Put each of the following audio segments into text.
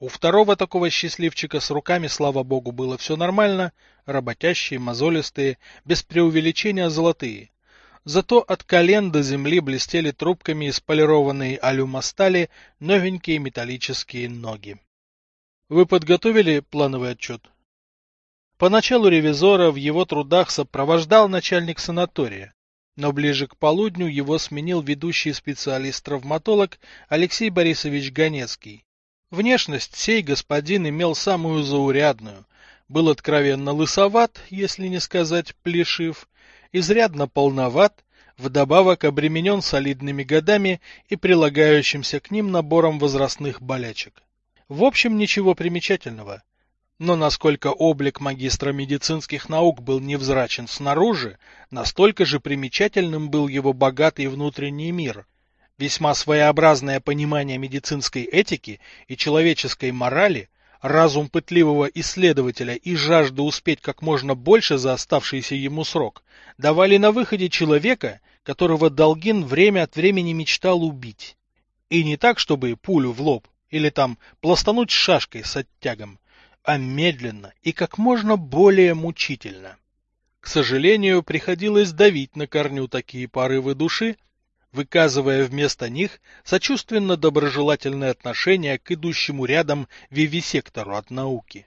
У второго такого счастливчика с руками, слава богу, было все нормально, работящие, мозолистые, без преувеличения золотые. Зато от колен до земли блестели трубками из полированной алюмостали новенькие металлические ноги. Вы подготовили плановый отчет? Поначалу ревизора в его трудах сопровождал начальник санатория, но ближе к полудню его сменил ведущий специалист-травматолог Алексей Борисович Ганецкий. Внешность сей господин имел самую заурядную, был откровенно лысоват, если не сказать плешив, изрядно полноват, вдобавок обременен солидными годами и прилагающимся к ним набором возрастных болячек. В общем, ничего примечательного. Но насколько облик магистра медицинских наук был невзрачен снаружи, настолько же примечательным был его богатый внутренний мир. Весьма своеобразное понимание медицинской этики и человеческой морали, разум пытливого исследователя и жажда успеть как можно больше за оставшийся ему срок, давали на выходе человека, которого Долгин время от времени мечтал убить. И не так, чтобы пулю в лоб, или там пластануть шашкой с оттягом, а медленно и как можно более мучительно. К сожалению, приходилось давить на корню такие порывы души, выказывая вместо них сочувственно-доброжелательное отношение к идущему рядом вивисектору от науки.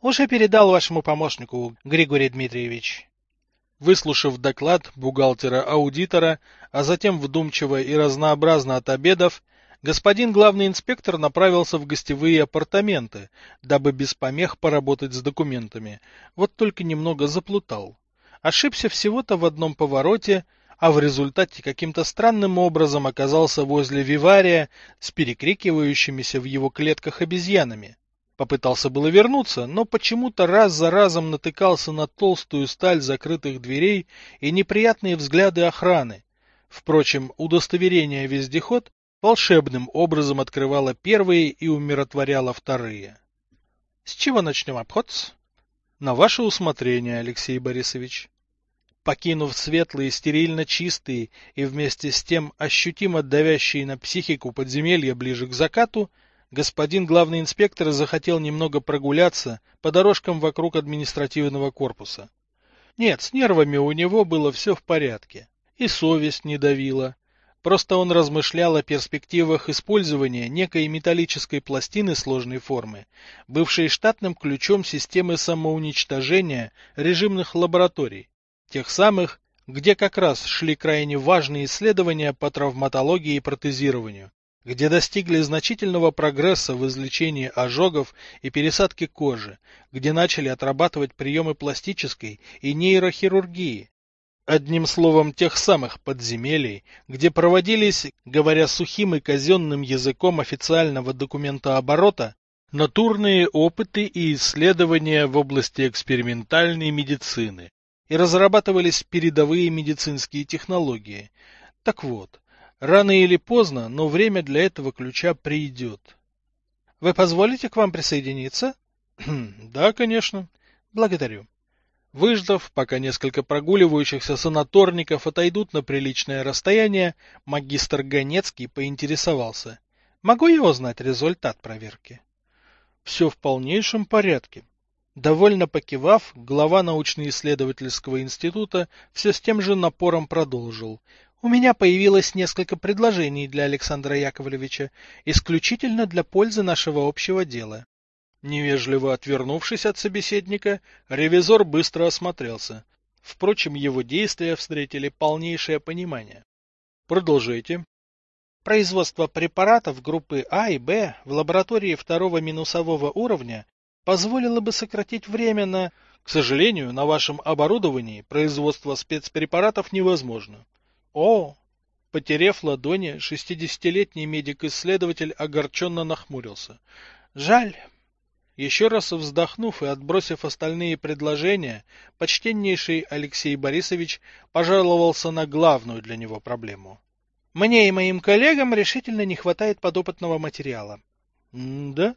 Уже передал вашему помощнику, Григорий Дмитриевич. Выслушав доклад бухгалтера-аудитора, а затем вдумчиво и разнообразно от обедов, господин главный инспектор направился в гостевые апартаменты, дабы без помех поработать с документами, вот только немного заплутал. Ошибся всего-то в одном повороте, а в результате каким-то странным образом оказался возле вивария с перекрикивающимися в его клетках обезьянами. Попытался было вернуться, но почему-то раз за разом натыкался на толстую сталь закрытых дверей и неприятные взгляды охраны. Впрочем, удостоверение вездеход волшебным образом открывала первые и умиротворяла вторые. С чего начнем обход? На ваше усмотрение, Алексей Борисович. Покинув светлые, стерильно чистые и вместе с тем ощутимо давящие на психику подземелья ближе к закату, господин главный инспектор захотел немного прогуляться по дорожкам вокруг административного корпуса. Нет, с нервами у него было все в порядке, и совесть не давила, Просто он размышлял о перспективах использования некой металлической пластины сложной формы, бывшей штатным ключом системы самоуничтожения режимных лабораторий, тех самых, где как раз шли крайне важные исследования по травматологии и протезированию, где достигли значительного прогресса в излечении ожогов и пересадке кожи, где начали отрабатывать приемы пластической и нейрохирургии, Одним словом, тех самых подземелий, где проводились, говоря сухим и казенным языком официального документа оборота, натурные опыты и исследования в области экспериментальной медицины, и разрабатывались передовые медицинские технологии. Так вот, рано или поздно, но время для этого ключа придет. Вы позволите к вам присоединиться? Да, конечно. Благодарю. Выждав, пока несколько прогуливающихся санаторников отойдут на приличное расстояние, магистр Ганецкий поинтересовался. Могу я узнать результат проверки? Все в полнейшем порядке. Довольно покивав, глава научно-исследовательского института все с тем же напором продолжил. У меня появилось несколько предложений для Александра Яковлевича, исключительно для пользы нашего общего дела. Невежливо отвернувшись от собеседника, ревизор быстро осмотрелся. Впрочем, его действия встретили полнейшее понимание. Продолжайте. Производство препаратов группы А и Б в лаборатории второго минусового уровня позволило бы сократить время на... К сожалению, на вашем оборудовании производство спецпрепаратов невозможно. О! Потерев ладони, шестидесятилетний медик-исследователь огорченно нахмурился. Жаль. Еще раз вздохнув и отбросив остальные предложения, почтеннейший Алексей Борисович пожаловался на главную для него проблему. Мне и моим коллегам решительно не хватает подопытного материала. М да?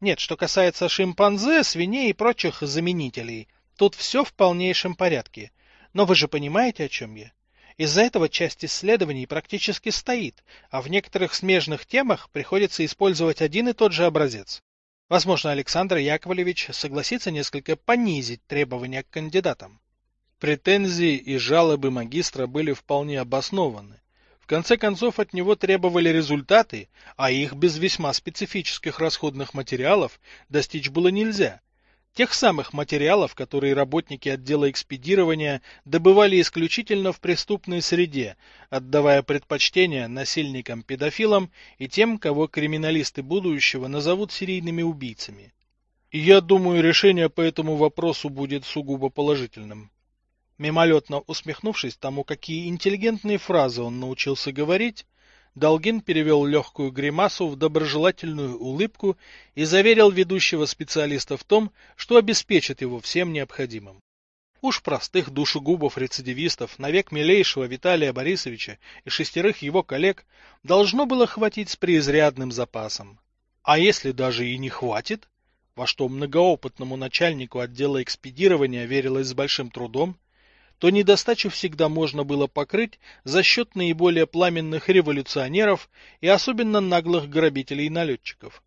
Нет, что касается шимпанзе, свиней и прочих заменителей, тут все в полнейшем порядке. Но вы же понимаете, о чем я? Из-за этого часть исследований практически стоит, а в некоторых смежных темах приходится использовать один и тот же образец. Возможно, Александр Яковлевич согласится несколько понизить требования к кандидатам. Претензии и жалобы магистра были вполне обоснованы. В конце концов, от него требовали результаты, а их без весьма специфических расходных материалов достичь было нельзя. Тех самых материалов, которые работники отдела экспедирования добывали исключительно в преступной среде, отдавая предпочтение насильникам-педофилам и тем, кого криминалисты будущего назовут серийными убийцами. И я думаю, решение по этому вопросу будет сугубо положительным. Мимолетно усмехнувшись тому, какие интеллигентные фразы он научился говорить, Долгин перевел легкую гримасу в доброжелательную улыбку и заверил ведущего специалиста в том, что обеспечит его всем необходимым. Уж простых душегубов-рецидивистов, навек милейшего Виталия Борисовича и шестерых его коллег должно было хватить с преизрядным запасом. А если даже и не хватит, во что многоопытному начальнику отдела экспедирования верилось с большим трудом, то недостачу всегда можно было покрыть за счет наиболее пламенных революционеров и особенно наглых грабителей и налетчиков.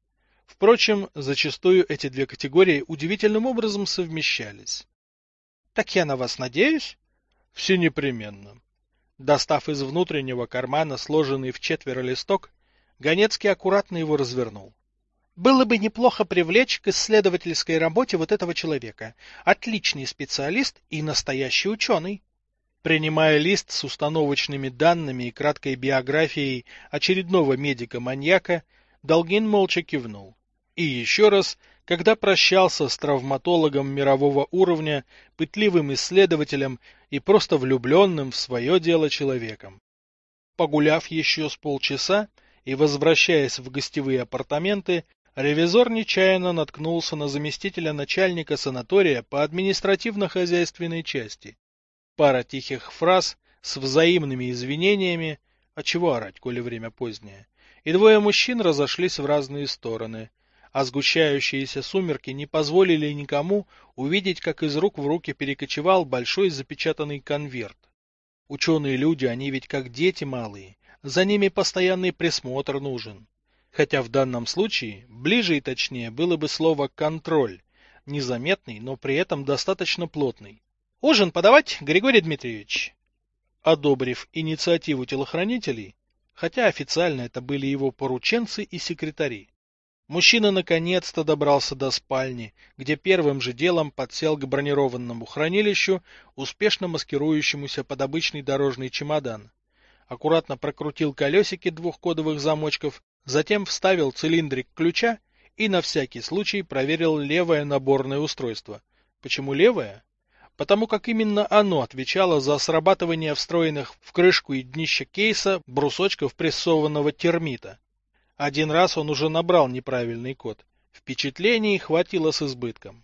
Впрочем, зачастую эти две категории удивительным образом совмещались. — Так я на вас надеюсь? — Все непременно. Достав из внутреннего кармана сложенный в четверо листок, Ганецкий аккуратно его развернул. Было бы неплохо привлечь к исследовательской работе вот этого человека. Отличный специалист и настоящий ученый. Принимая лист с установочными данными и краткой биографией очередного медика-маньяка, Долгин молча кивнул. И еще раз, когда прощался с травматологом мирового уровня, пытливым исследователем и просто влюбленным в свое дело человеком. Погуляв еще с полчаса и возвращаясь в гостевые апартаменты, Ревизор нечаянно наткнулся на заместителя начальника санатория по административно-хозяйственной части. Пара тихих фраз с взаимными извинениями, а чего орать, коли время позднее, и двое мужчин разошлись в разные стороны, а сгущающиеся сумерки не позволили никому увидеть, как из рук в руки перекочевал большой запечатанный конверт. Ученые люди, они ведь как дети малые, за ними постоянный присмотр нужен. Хотя в данном случае ближе и точнее было бы слово «контроль», незаметный, но при этом достаточно плотный. «Ужин подавать, Григорий Дмитриевич?» Одобрив инициативу телохранителей, хотя официально это были его порученцы и секретари, мужчина наконец-то добрался до спальни, где первым же делом подсел к бронированному хранилищу, успешно маскирующемуся под обычный дорожный чемодан. Аккуратно прокрутил колесики двух кодовых замочков Затем вставил цилиндрик ключа и на всякий случай проверил левое наборное устройство. Почему левое? Потому как именно оно отвечало за срабатывание встроенных в крышку и днище кейса брусочков прессованного термита. Один раз он уже набрал неправильный код. Впечатлений хватило с избытком.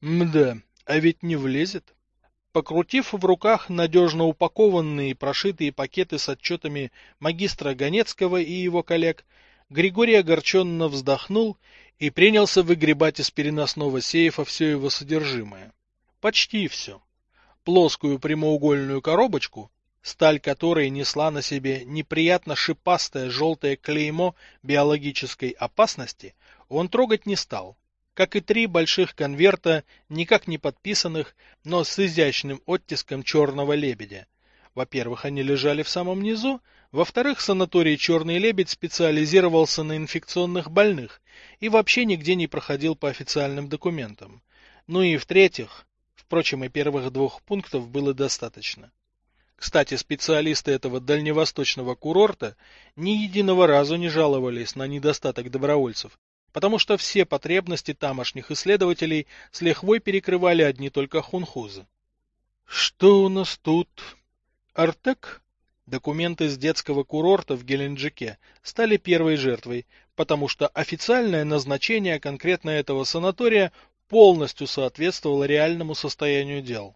Мда, а ведь не влезет. Покрутив в руках надежно упакованные и прошитые пакеты с отчетами магистра Ганецкого и его коллег, Григорий огорченно вздохнул и принялся выгребать из переносного сейфа все его содержимое. Почти все. Плоскую прямоугольную коробочку, сталь которой несла на себе неприятно шипастое желтое клеймо биологической опасности, он трогать не стал, как и три больших конверта, никак не подписанных, но с изящным оттиском черного лебедя. Во-первых, они лежали в самом низу, во-вторых, санаторий «Черный лебедь» специализировался на инфекционных больных и вообще нигде не проходил по официальным документам. Ну и в-третьих, впрочем, и первых двух пунктов было достаточно. Кстати, специалисты этого дальневосточного курорта ни единого разу не жаловались на недостаток добровольцев, потому что все потребности тамошних исследователей с лихвой перекрывали одни только хунхузы. Что у нас тут? Артек Документы с детского курорта в Геленджике стали первой жертвой, потому что официальное назначение конкретно этого санатория полностью соответствовало реальному состоянию дел.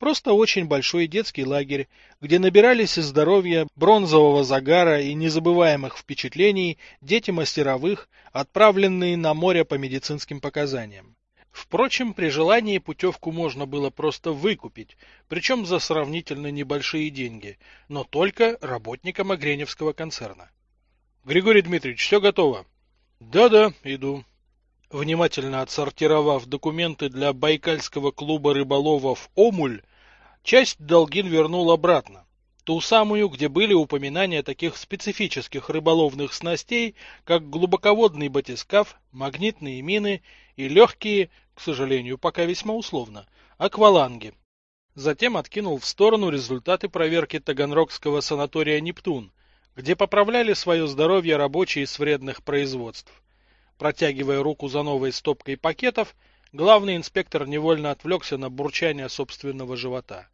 Просто очень большой детский лагерь, где набирались здоровья, бронзового загара и незабываемых впечатлений дети мастеровых, отправленные на море по медицинским показаниям. Впрочем, при желании путевку можно было просто выкупить, причем за сравнительно небольшие деньги, но только работникам Огреневского концерна. — Григорий Дмитриевич, все готово? Да — Да-да, иду. Внимательно отсортировав документы для Байкальского клуба рыболовов «Омуль», часть Долгин вернул обратно. Ту самую, где были упоминания таких специфических рыболовных снастей, как глубоководный батискаф, магнитные мины и легкие, к сожалению, пока весьма условно, акваланги. Затем откинул в сторону результаты проверки Таганрогского санатория «Нептун», где поправляли свое здоровье рабочие с вредных производств. Протягивая руку за новой стопкой пакетов, главный инспектор невольно отвлекся на бурчание собственного живота.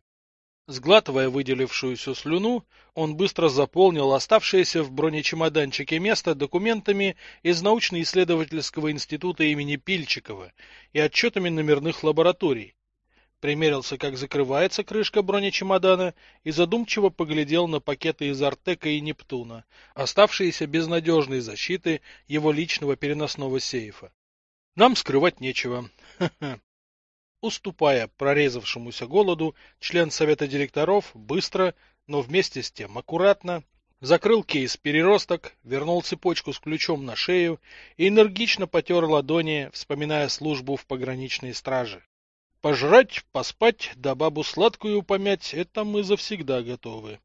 Сглатывая выделившуюся слюну, он быстро заполнил оставшееся в бронечемоданчике место документами из научно-исследовательского института имени Пильчикова и отчетами номерных лабораторий. Примерился, как закрывается крышка бронечемодана, и задумчиво поглядел на пакеты из Артека и Нептуна, оставшиеся без надежной защиты его личного переносного сейфа. Нам скрывать нечего. Ха-ха. Уступая прорезавшемуся голоду, член совета директоров быстро, но вместе с тем аккуратно закрыл кейс переросток, вернул цепочку с ключом на шею и энергично потер ладони, вспоминая службу в пограничной страже. Пожрать, поспать, да бабу сладкую помять — это мы завсегда готовы.